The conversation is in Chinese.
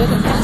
有点大。